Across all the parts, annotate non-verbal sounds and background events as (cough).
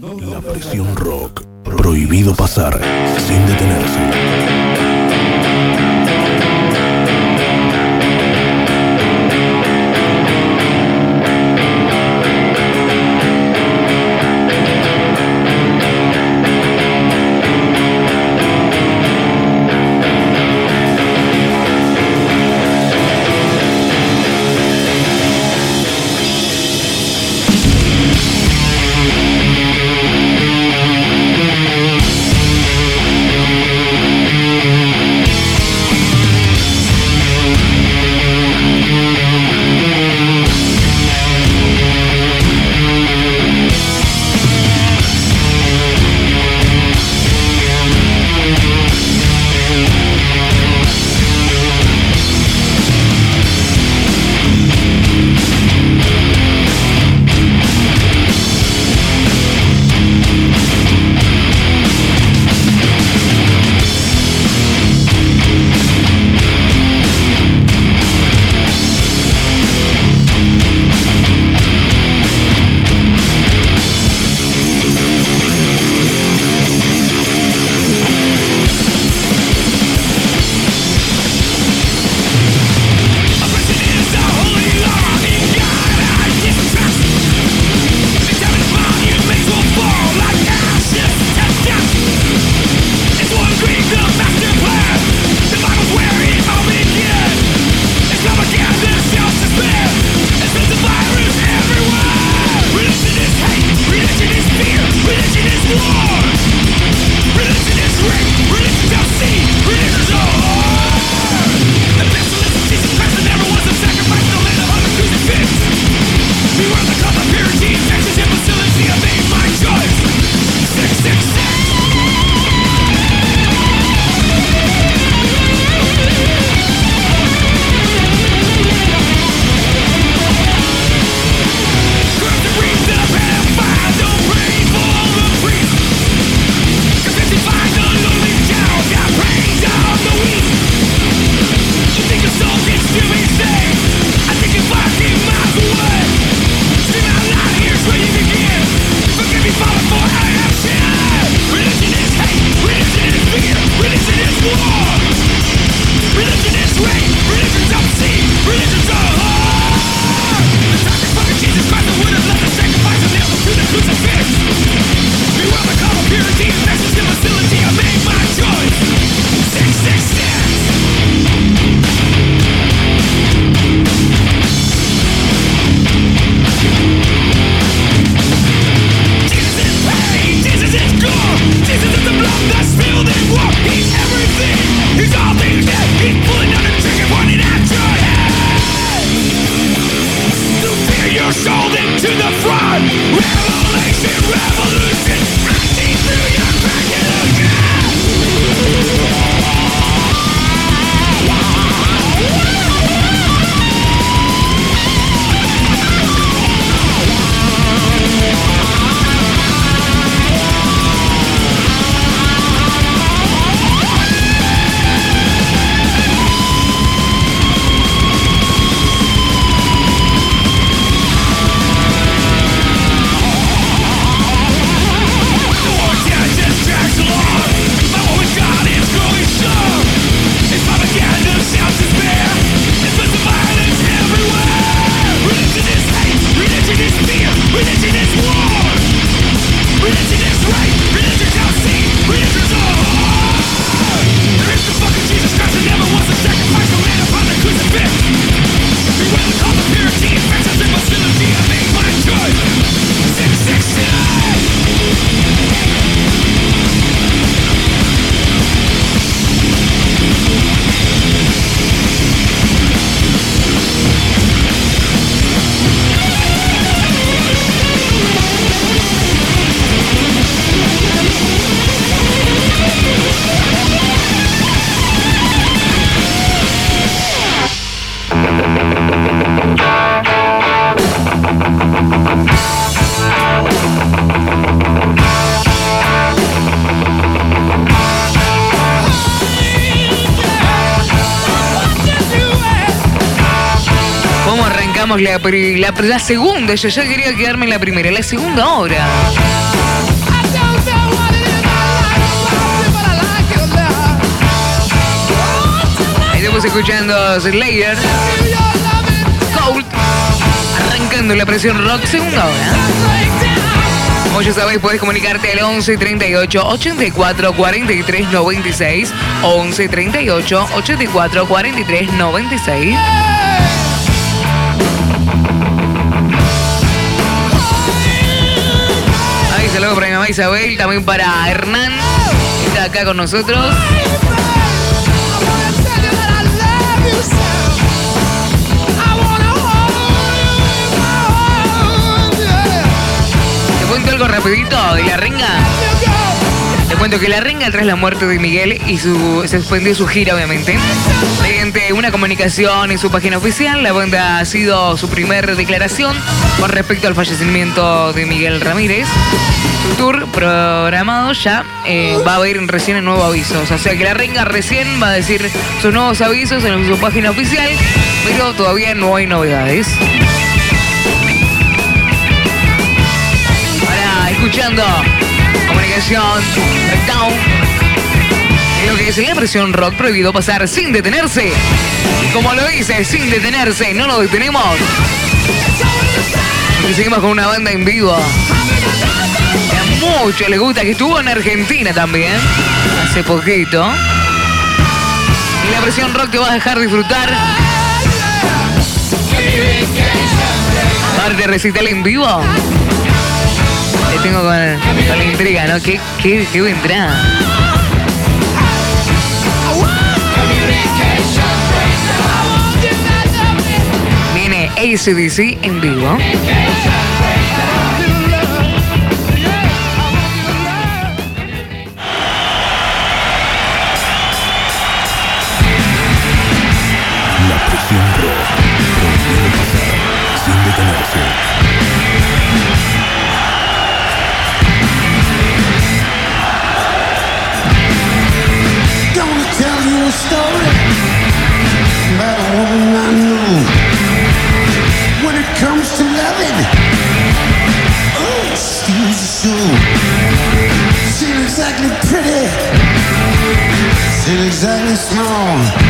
La presión rock. Prohibido pasar sin detenerse. digamos, la, la, la segunda, yo ya quería quedarme en la primera, la segunda obra. Estamos escuchando Slayer, Cold, arrancando la presión rock, segunda hora. Como ya sabéis, podés comunicarte al 11 38 84 43 96. 11 38 84 43 96. Isabel, también para Hernán, que está acá con nosotros. Te cuento algo rapidito de la renga. Cuento que la renga tras la muerte de Miguel y su, se suspendió su gira, obviamente. Mediante una comunicación en su página oficial, la banda ha sido su primera declaración con respecto al fallecimiento de Miguel Ramírez. Su tour programado ya eh, va a haber recién nuevos avisos. O sea que la renga recién va a decir sus nuevos avisos en su página oficial, pero todavía no hay novedades. Ahora, escuchando breakdown. Lo que la presión rock prohibido pasar sin detenerse. Y como lo dice, sin detenerse, no nos detenemos. Y seguimos con una banda en vivo. Que a muchos les gusta, que estuvo en Argentina también. Hace poquito. Y la presión rock te va a dejar disfrutar. Parte recital en vivo. Te tengo con, con la intriga, ¿no? ¿Qué, qué, qué vendrá? Viene ACDC en vivo. and it's known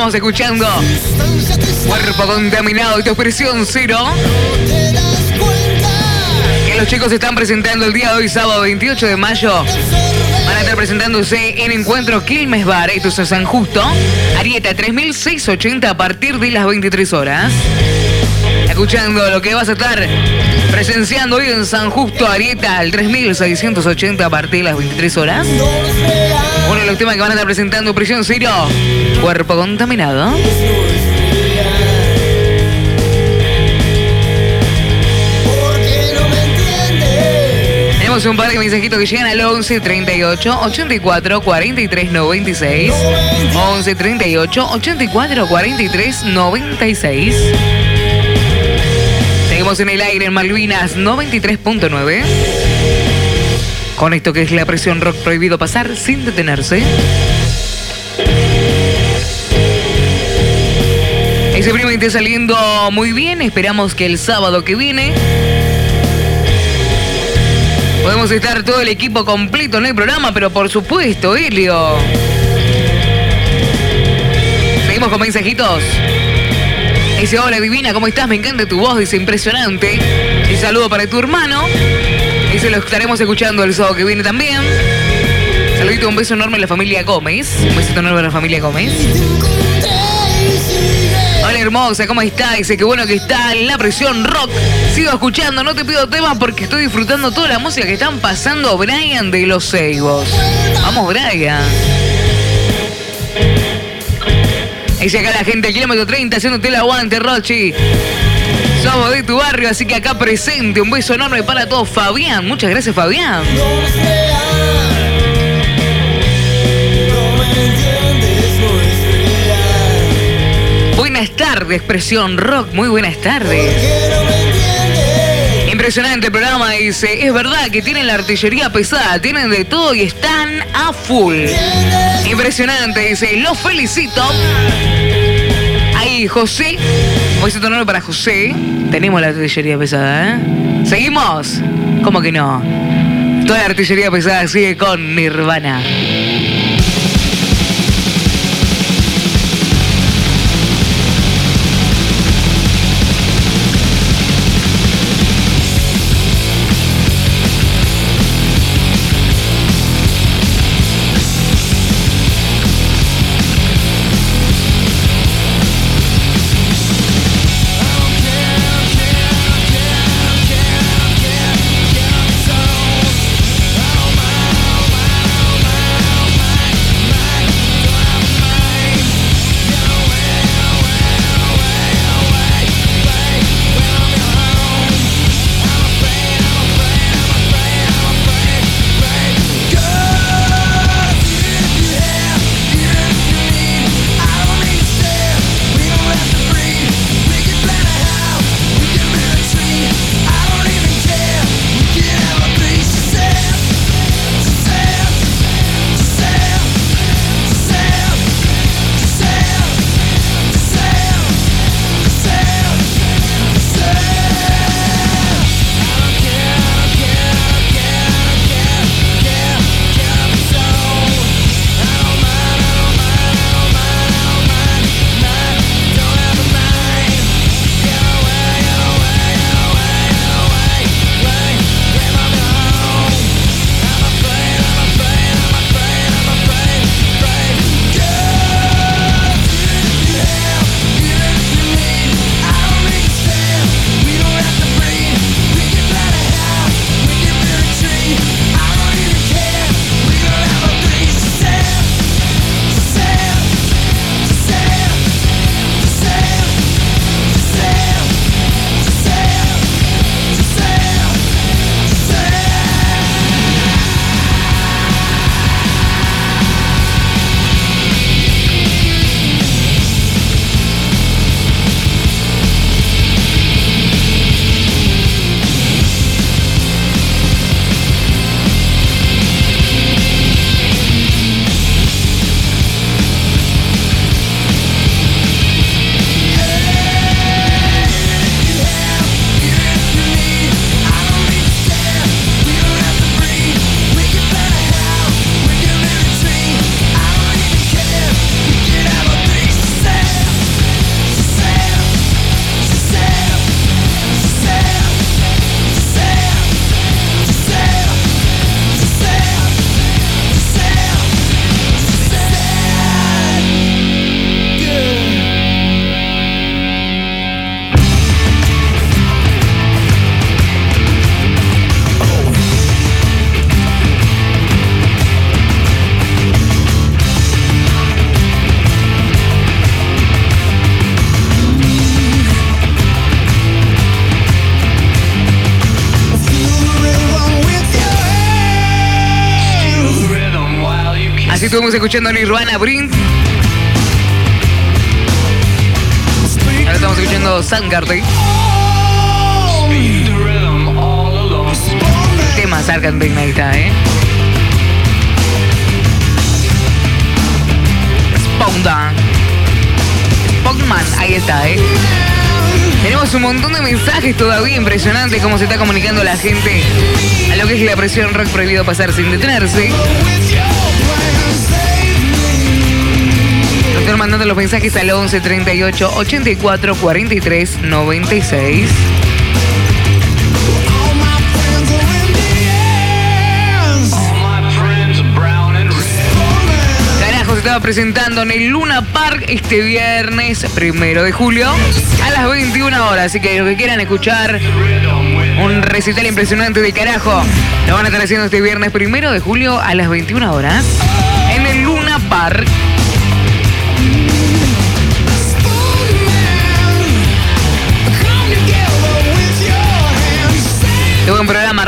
estamos escuchando. Cuerpo contaminado y tu presión cero. Que los chicos están presentando el día de hoy, sábado 28 de mayo. Van a estar presentándose en Encuentro Quilmes Bar, esto es San Justo. Arieta 3680 a partir de las 23 horas. Escuchando lo que vas a estar presenciando hoy en San Justo, Arieta, al 3680 a partir de las 23 horas. Uno de los temas que van a estar presentando Prisión Cero, Cuerpo Contaminado. Tenemos un par de mensajitos que llegan al 11 38 84 43 96. 11 38 84 43 96. Seguimos en el aire en Malvinas 93.9. Con esto que es la presión rock prohibido pasar sin detenerse. Ese primo está saliendo muy bien. Esperamos que el sábado que viene podemos estar todo el equipo completo en el programa, pero por supuesto, Helio. Seguimos con mensajitos. Dice, hola divina, ¿cómo estás? Me encanta tu voz, dice, impresionante. Y saludo para tu hermano. Dice, lo estaremos escuchando el sábado que viene también. Saludito, un beso enorme a la familia Gómez. Un besito enorme a la familia Gómez. Hola hermosa, ¿cómo estás? Dice que bueno que está en la presión rock. Sigo escuchando, no te pido temas porque estoy disfrutando toda la música que están pasando Brian de los Seibos. Vamos, Brian. Dice acá la gente, kilómetro 30, haciéndote el aguante, Rochi. Somos de tu barrio, así que acá presente. Un beso enorme para todos. Fabián, muchas gracias, Fabián. Buenas tardes, Presión Rock. Muy buenas tardes. Impresionante el programa, dice. Es verdad que tienen la artillería pesada, tienen de todo y están a full. Impresionante, dice. Los felicito. Ahí, José. Un besito enorme para José. Tenemos la artillería pesada, ¿eh? ¿Seguimos? ¿Cómo que no? Toda la artillería pesada sigue con Nirvana. Estuvimos escuchando Nirvana Brint. Ahora estamos escuchando Soundgarden. Temas Arcade ahí está, ¿eh? Spawndown. Spawnman, ahí está, ¿eh? Tenemos un montón de mensajes todavía impresionante cómo se está comunicando la gente a lo que es la presión rock prohibido pasar sin detenerse. Doctor mandando los mensajes al 11 38 84 43 96. Carajo, se estaba presentando en el Luna Park este viernes primero de julio a las 21 horas. Así que los que quieran escuchar un recital impresionante de carajo, lo van a estar haciendo este viernes primero de julio a las 21 horas en el Luna Park.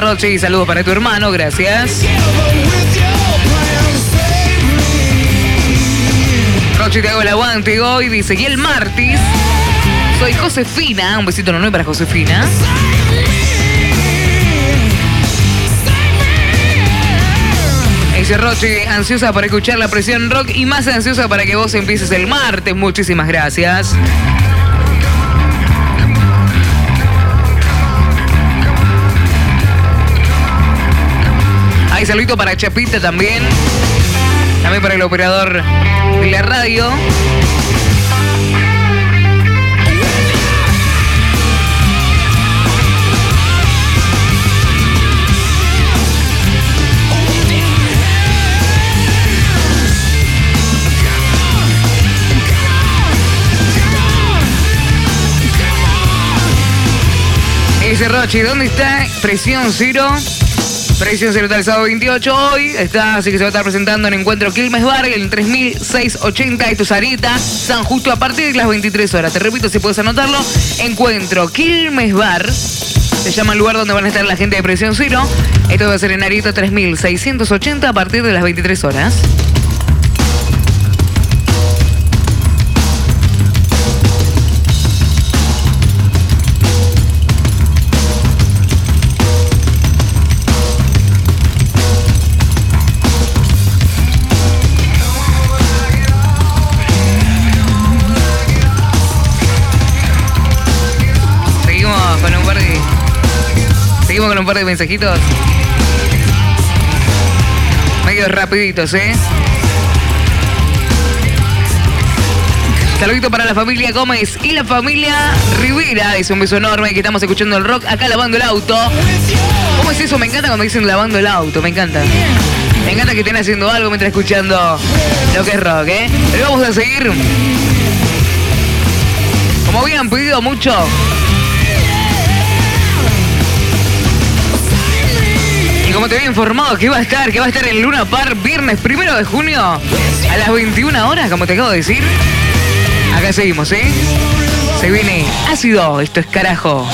Roche, y saludos para tu hermano, gracias. Roche, te hago el aguante hoy, dice, y el martes, soy Josefina, un besito enorme para Josefina. Dice Roche, ansiosa para escuchar la presión rock y más ansiosa para que vos empieces el martes. Muchísimas gracias. Hay saludito para Chapita también. También para el operador de la radio. Dice Rochi, ¿dónde está Presión Cero? Cero está el sábado 28 hoy. Está, así que se va a estar presentando en Encuentro Quilmes Bar, en 3680. Esto es Sarita, San Justo a partir de las 23 horas. Te repito, si puedes anotarlo. Encuentro Quilmes Bar. Se llama el lugar donde van a estar la gente de Presión Cero. Esto va a ser en Arito 3680 a partir de las 23 horas. Un par de mensajitos. Medio rapiditos, ¿eh? Saludito para la familia Gómez y la familia Rivera. Es un beso enorme que estamos escuchando el rock acá lavando el auto. ¿Cómo es eso? Me encanta cuando dicen lavando el auto, me encanta. Me encanta que estén haciendo algo mientras escuchando lo que es rock, ¿eh? Pero vamos a seguir. Como habían pedido mucho, Como te había informado que iba a estar, que va a estar en Luna Park viernes primero de junio a las 21 horas, como te acabo de decir. Acá seguimos, ¿eh? Se viene ácido, esto es carajo.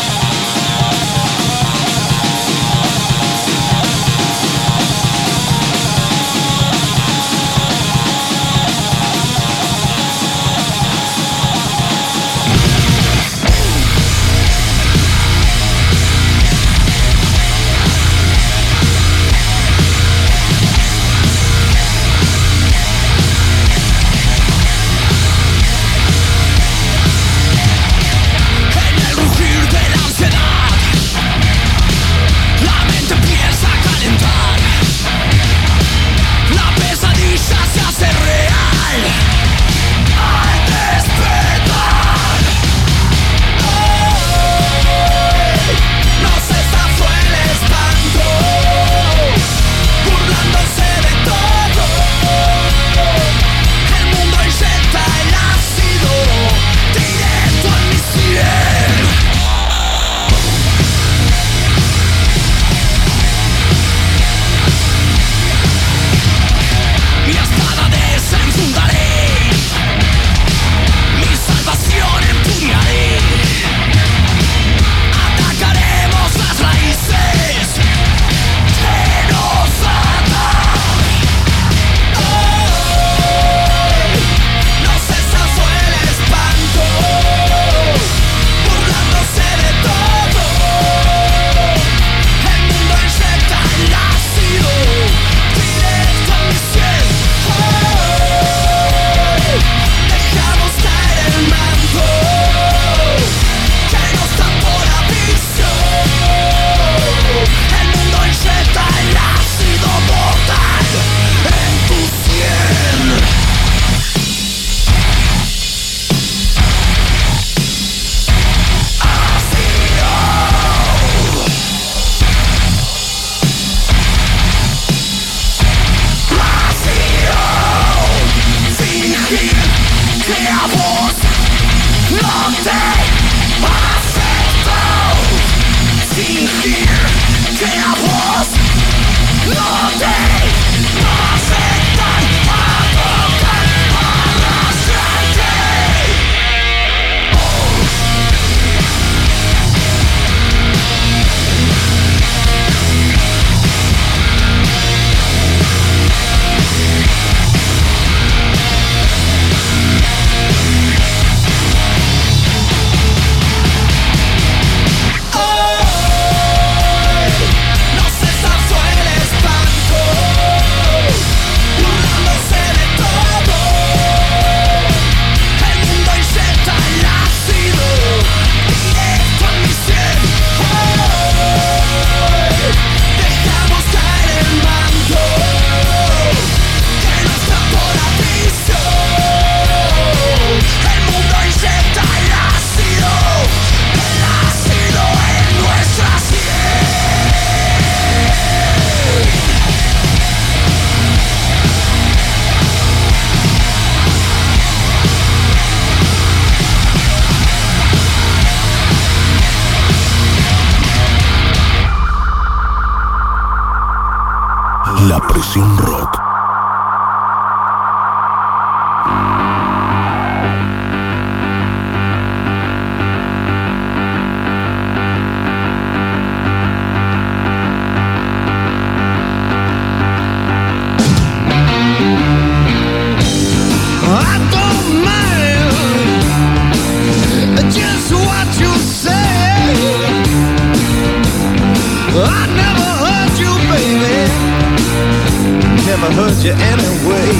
Hurt you anyway.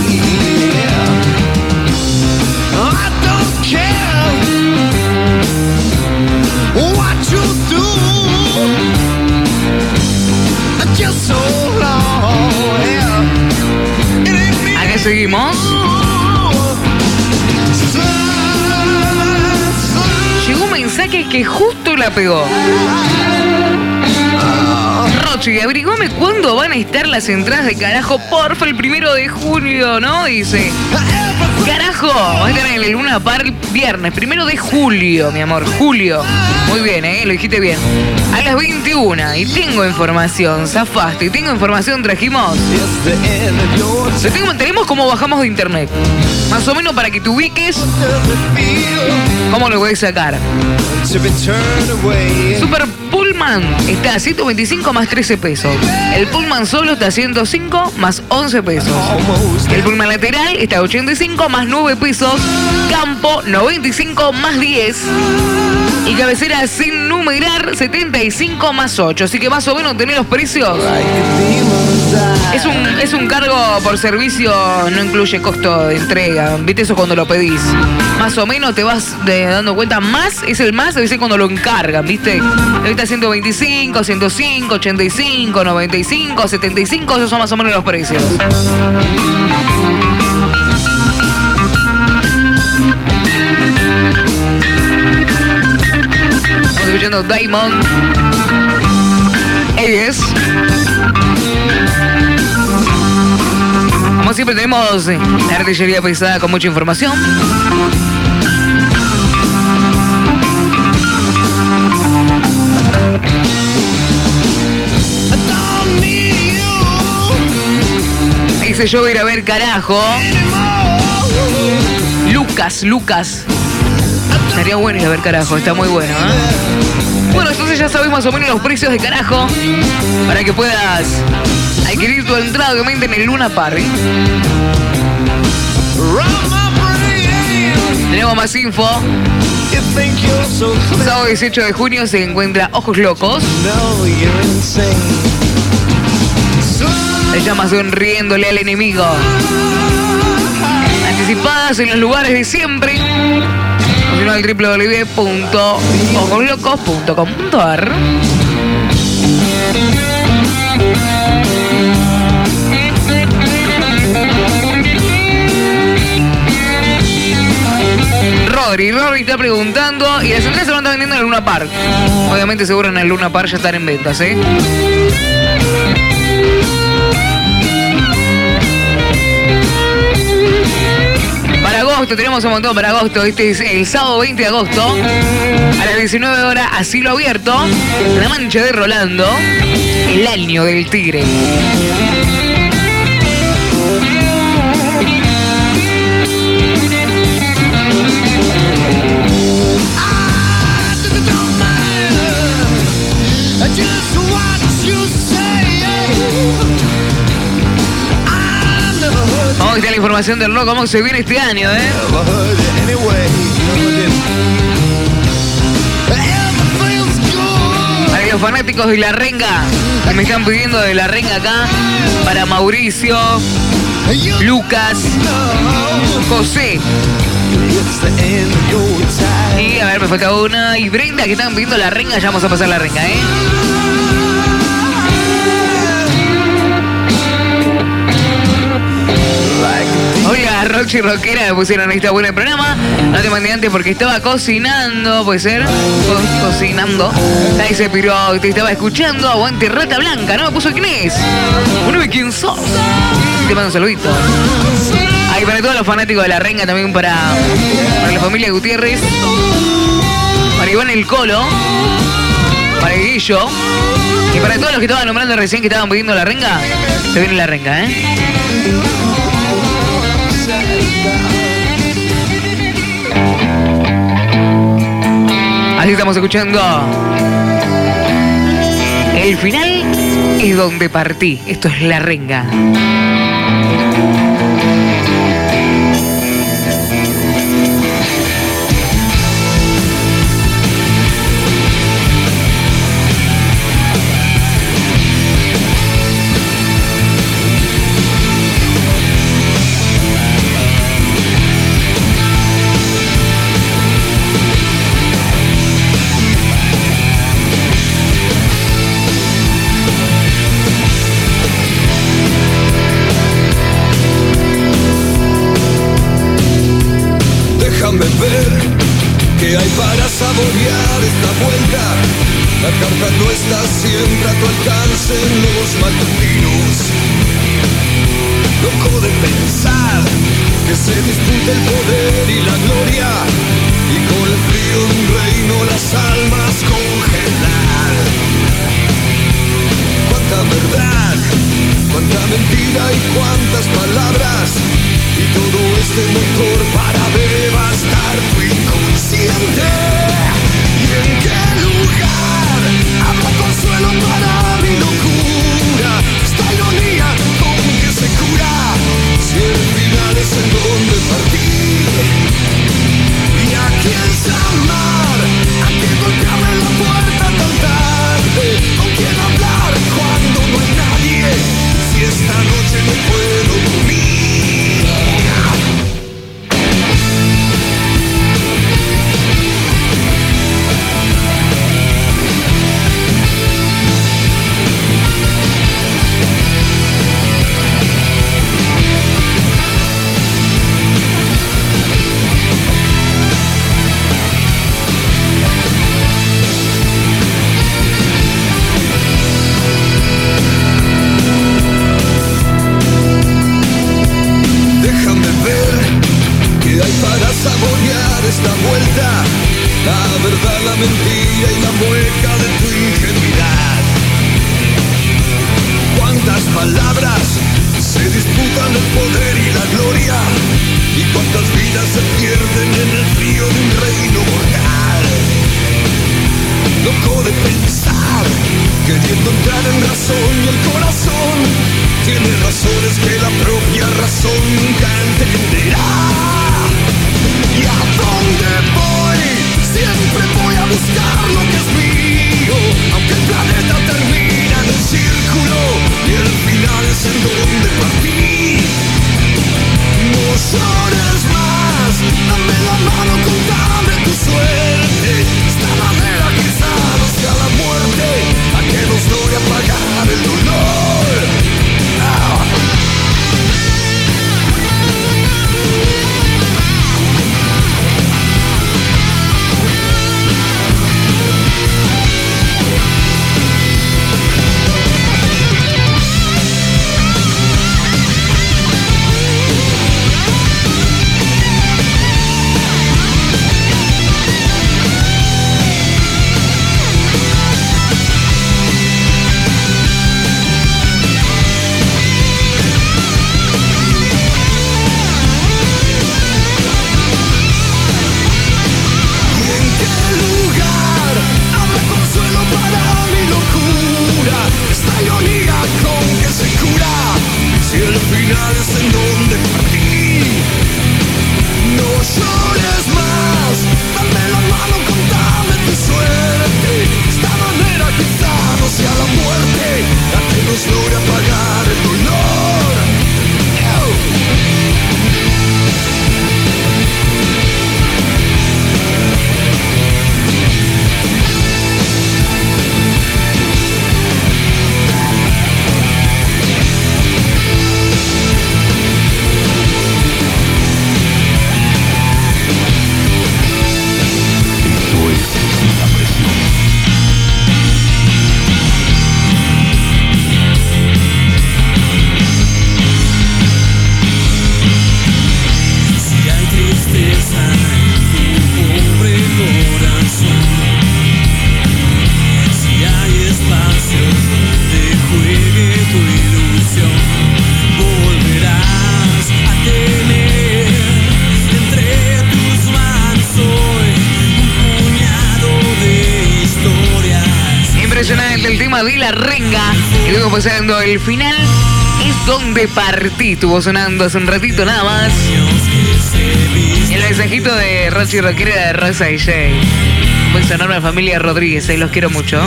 I don't care what you do. Just so long, yeah. It ain't me. ¿A qué seguimos? Llegó un mensaje que justo la pegó. Rochi, averiguame cuándo van a estar las entradas de carajo, porfa, el primero de junio, ¿no? Dice. Carajo, va a estar en el Luna Park viernes, primero de julio, mi amor, julio. Muy bien, ¿eh? Lo dijiste bien. A las 21, y tengo información, zafaste, y tengo información, trajimos. Tengo- tenemos cómo bajamos de internet. Más o menos para que te ubiques cómo lo puedes sacar. Super Pullman está a 125 más 13 pesos. El Pullman solo está a 105 más 11 pesos. El Pullman lateral está a 85 más 9 pesos. Campo 95 más 10. Y cabecera sin numerar 75 más 8. Así que más o menos tenés los precios. Es un, es un cargo por servicio, no incluye costo de entrega. ¿Viste eso cuando lo pedís? Más o menos te vas de- dando cuenta. Más es el más, a veces cuando lo encargan, ¿viste? Ahorita 125, 105, 85, 95, 75, esos son más o menos los precios. Estamos escuchando Diamond. Siempre tenemos eh, artillería pesada con mucha información. Dice yo voy a ir a ver carajo. Lucas, Lucas. Estaría bueno ir a ver carajo, está muy bueno, ¿eh? Ya sabemos más o menos los precios de carajo para que puedas adquirir tu entrada obviamente en el Luna Park. Tenemos más info. Sábado 18 de junio se encuentra Ojos Locos. Se llama Sonriéndole al enemigo. Anticipadas en los lugares de siempre. O si no, al www.ojoslocos.com.ar. Rodri, Rodri está preguntando y las entradas se van a vendiendo en el Luna Park. Obviamente seguro en el Luna Park ya están en ventas, ¿eh? Agosto, tenemos un montón para agosto. Este es el sábado 20 de agosto. A las 19 horas, asilo abierto. La mancha de Rolando. El año del tigre. Vamos a estar la información del rock, cómo se viene este año, ¿eh? los fanáticos de la renga, que me están pidiendo de la renga acá. Para Mauricio, Lucas, José. Y a ver, me falta una. Y Brenda, que están pidiendo la renga, ya vamos a pasar la renga, ¿eh? Hola, Roxy Rockera me pusieron ahí está bueno programa. No te mandé antes porque estaba cocinando, puede ser. Cocinando. Ahí se piró, te estaba escuchando. Aguante rata blanca, ¿no? Me puso quién es. Bueno, quién sos. Te mando un saludito. Ahí para todos los fanáticos de la renga, también para, para la familia Gutiérrez. Para Iván el Colo. Para Guillo. Y para todos los que estaban nombrando recién que estaban pidiendo la renga, se viene la renga, ¿eh? Así estamos escuchando. El final es donde partí. Esto es la renga. Luego pasando el final. Es donde partí. Estuvo sonando hace un ratito nada más. El mensajito de Rochi Roquera de Rosa y Jay. Muy enorme la familia Rodríguez, ahí los quiero mucho.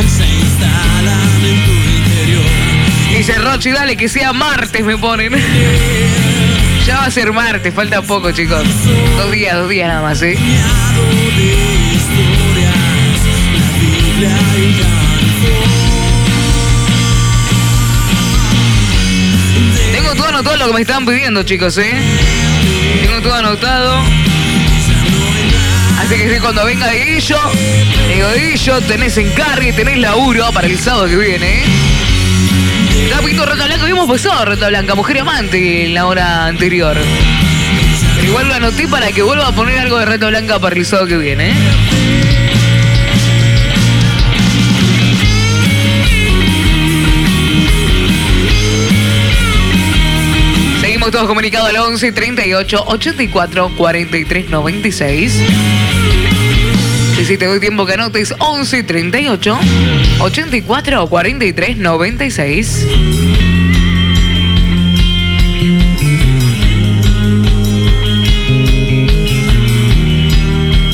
Dice Rochi, dale que sea martes, me ponen. Ya va a ser martes, falta poco, chicos. Dos días, dos días nada más, ¿eh? Lo que me estaban pidiendo, chicos, ¿eh? Tengo todo anotado. Así que cuando venga de Guillo, digo, Guillo, tenés encargue, tenés laburo para el sábado que viene, ¿eh? Pidiendo Reta Blanca, habíamos pasado Reta Blanca, mujer amante en la hora anterior. Pero igual lo anoté para que vuelva a poner algo de Reta Blanca para el sábado que viene, ¿eh? Seguimos todos comunicados al 11 38 84 43 96. Y si te doy tiempo que anotes 11 38 84 43 96.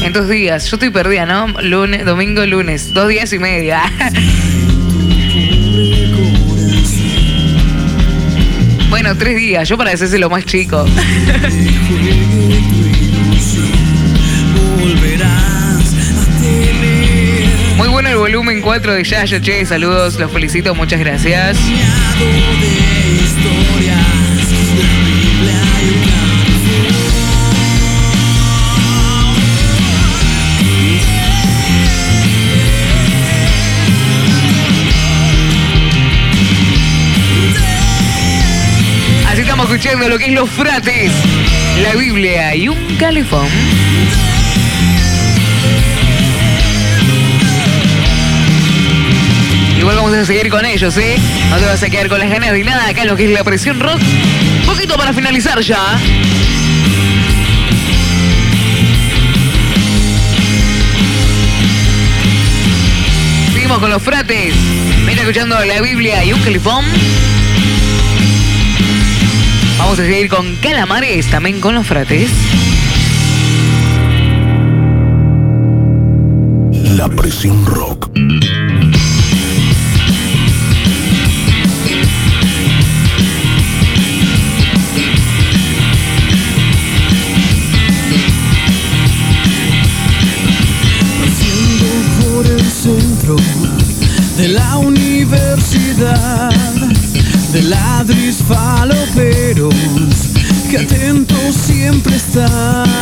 En dos días, yo estoy perdida, ¿no? Lunes, domingo, lunes, dos días y media. (laughs) Tres días, yo para hacerse lo más chico. Muy bueno el volumen 4 de Yayo, che, saludos, los felicito, muchas gracias. Escuchando lo que es los frates, la Biblia y un calefón. Igual vamos a seguir con ellos, ¿eh? No te vas a quedar con las ganas de nada acá en lo que es la presión rock. Un poquito para finalizar ya. Seguimos con los frates. Mira escuchando la Biblia y un califón. Vamos a seguir con calamares, también con los frates. La presión rock. Haciendo por el centro de la universidad de ladris faloperos que atentos siempre están.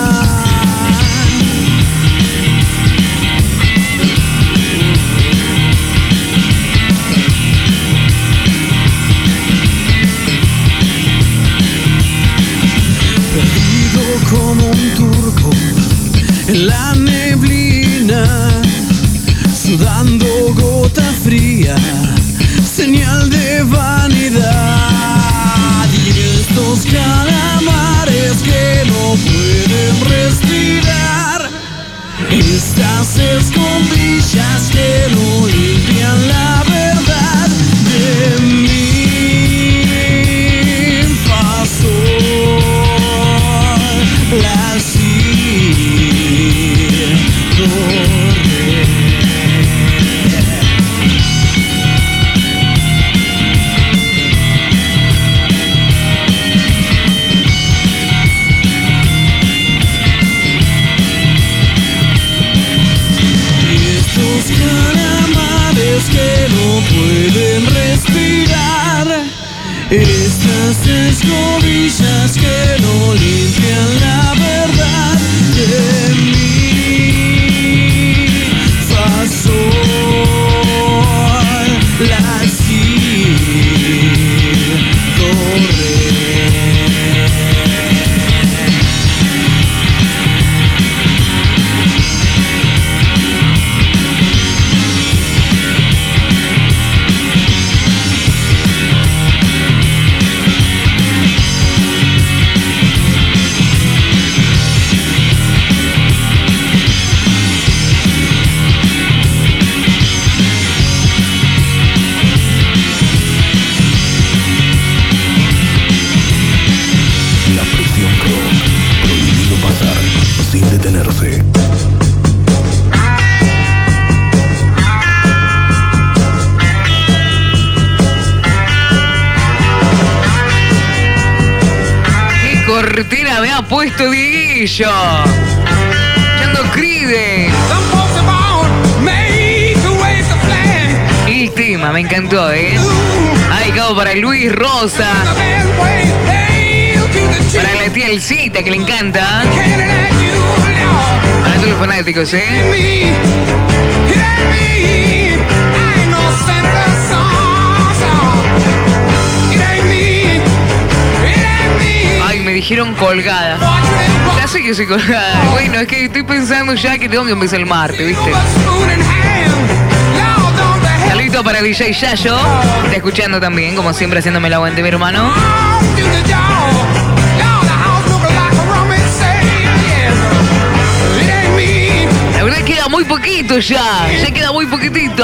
Que le encanta. Para todos los fanáticos, ¿eh? Ay, me dijeron colgada. Ya sé que soy colgada. Bueno, es que estoy pensando ya que tengo que empezar el martes, ¿viste? Saludito para DJ Yayo. Está escuchando también, como siempre, haciéndome el aguante, mi hermano. Queda muy poquito ya. Ya queda muy poquitito.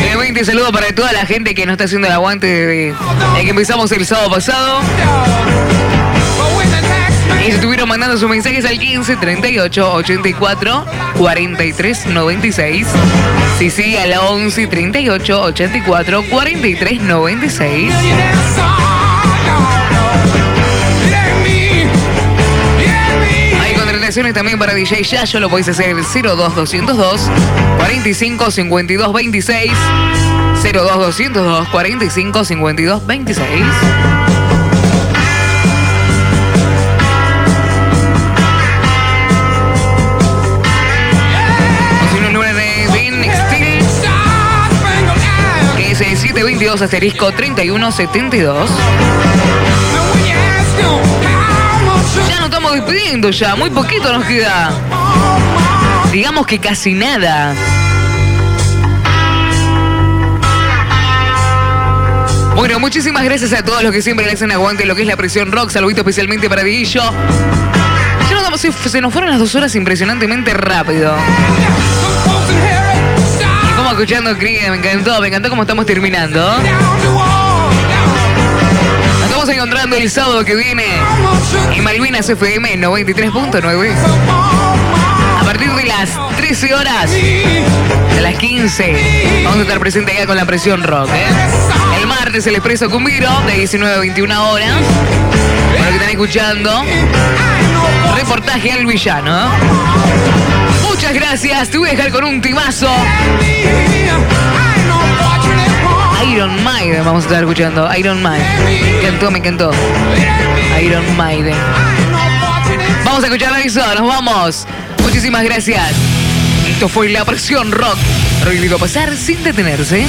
Nuevamente saludo para toda la gente que nos está haciendo el aguante de, de que empezamos el sábado pasado. Y estuvieron mandando sus mensajes al 15 38 84 43 96. Sí, sí, al 11 38 84 43 96. También para DJ Yayo, lo podéis hacer 02202 45 52 26. 02202 45 52 26. O si no, el número de Ben Steel, Star Spangled Banner. que es el 722 asterisco 3172. Despidiendo ya, muy poquito nos queda. Digamos que casi nada. Bueno, muchísimas gracias a todos los que siempre le hacen aguante lo que es la presión rock. Saludito especialmente para Diguillo. Se, se nos fueron las dos horas impresionantemente rápido. Y como escuchando Creed, me encantó, me encantó cómo estamos terminando. El sábado que viene en Malvinas FM 93.9. A partir de las 13 horas, de las 15, vamos a estar presentes acá con la presión rock. ¿eh? El martes el Expreso Cumbiro de 19 a 21 horas. Para lo que están escuchando, reportaje al villano. Muchas gracias, te voy a dejar con un timazo. Iron Maiden, vamos a estar escuchando. Iron Maiden. Me encantó, me encantó. Iron Maiden. Vamos a escuchar eso, nos vamos. Muchísimas gracias. Esto fue La Presión Rock. Prohibido pasar sin detenerse.